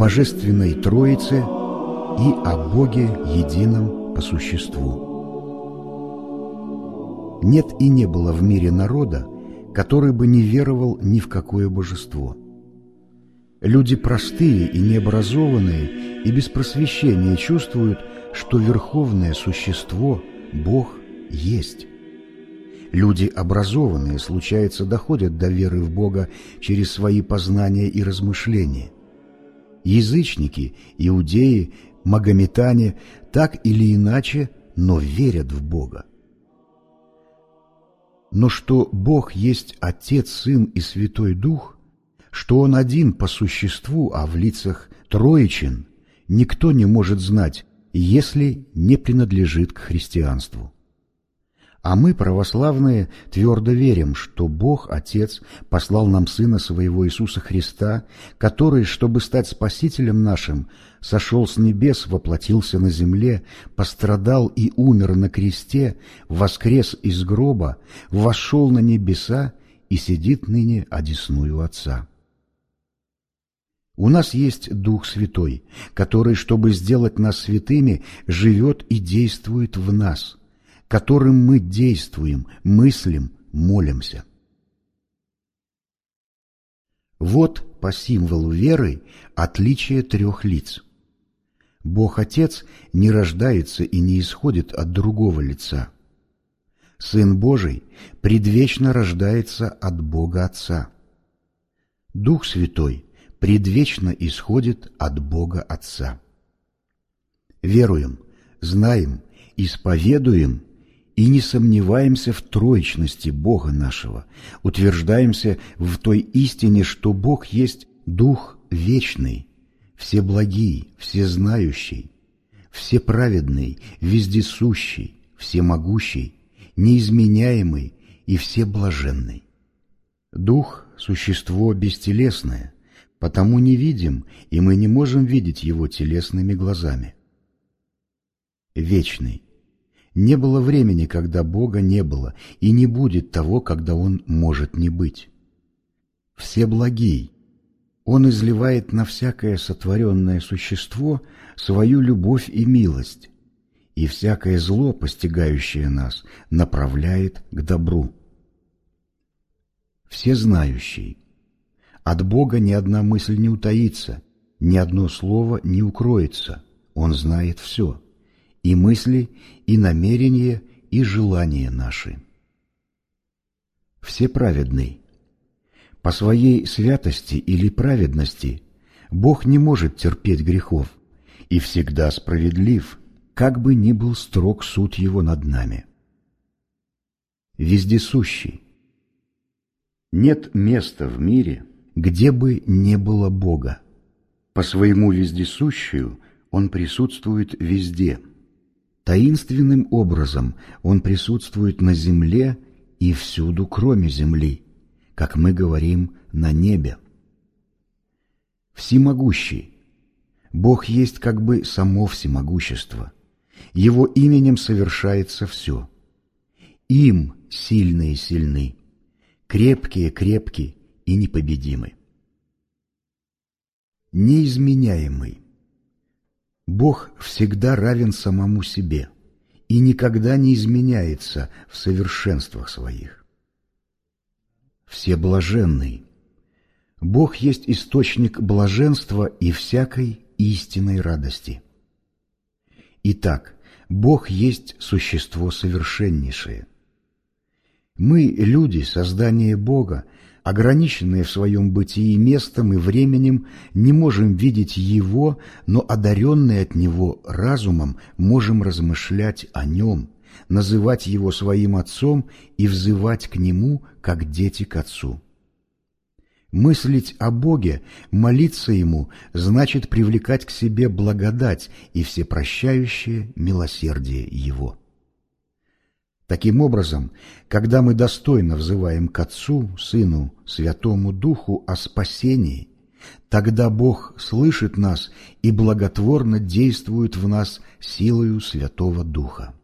Божественной Троице и о Боге едином по существу. Нет и не было в мире народа, который бы не веровал ни в какое божество. Люди простые и необразованные и без просвещения чувствуют, что верховное существо, Бог, есть. Люди образованные, случается, доходят до веры в Бога через свои познания и размышления. Язычники, иудеи, магометане так или иначе, но верят в Бога. Но что Бог есть Отец, Сын и Святой Дух, что Он один по существу, а в лицах троичен, никто не может знать, если не принадлежит к христианству. А мы, православные, твердо верим, что Бог, Отец, послал нам Сына Своего Иисуса Христа, который, чтобы стать Спасителем нашим, сошел с небес, воплотился на земле, пострадал и умер на кресте, воскрес из гроба, вошел на небеса и сидит ныне одесную Отца. У нас есть Дух Святой, который, чтобы сделать нас святыми, живет и действует в нас – которым мы действуем, мыслим, молимся. Вот по символу веры отличие трех лиц. Бог Отец не рождается и не исходит от другого лица. Сын Божий предвечно рождается от Бога Отца. Дух Святой предвечно исходит от Бога Отца. Веруем, знаем, исповедуем и не сомневаемся в троечности Бога нашего, утверждаемся в той истине, что Бог есть Дух вечный, всеблагий, всезнающий, всеправедный, вездесущий, всемогущий, неизменяемый и всеблаженный. Дух – существо бестелесное, потому не видим, и мы не можем видеть его телесными глазами. Вечный – не было времени, когда Бога не было, и не будет того, когда Он может не быть. Все благий. Он изливает на всякое сотворенное существо свою любовь и милость, и всякое зло, постигающее нас, направляет к добру. Все знающий. От Бога ни одна мысль не утаится, ни одно слово не укроется. Он знает все и мысли, и намерения, и желания наши. Всеправедный. По своей святости или праведности Бог не может терпеть грехов и всегда справедлив, как бы ни был строг суд Его над нами. Вездесущий. Нет места в мире, где бы не было Бога. По своему вездесущую Он присутствует везде – Таинственным образом Он присутствует на земле и всюду, кроме земли, как мы говорим, на небе. Всемогущий. Бог есть как бы само всемогущество. Его именем совершается все. Им сильные сильны, крепкие крепки и непобедимы. Неизменяемый. Бог всегда равен самому себе и никогда не изменяется в совершенствах своих. Все блаженный. Бог есть источник блаженства и всякой истинной радости. Итак, Бог есть существо совершеннейшее. Мы, люди, создание Бога, ограниченные в своем бытии местом и временем, не можем видеть Его, но одаренные от Него разумом можем размышлять о Нем, называть Его своим Отцом и взывать к Нему, как дети к Отцу. Мыслить о Боге, молиться Ему, значит привлекать к себе благодать и всепрощающее милосердие Его. Таким образом, когда мы достойно взываем к Отцу, Сыну, Святому Духу о спасении, тогда Бог слышит нас и благотворно действует в нас силою Святого Духа.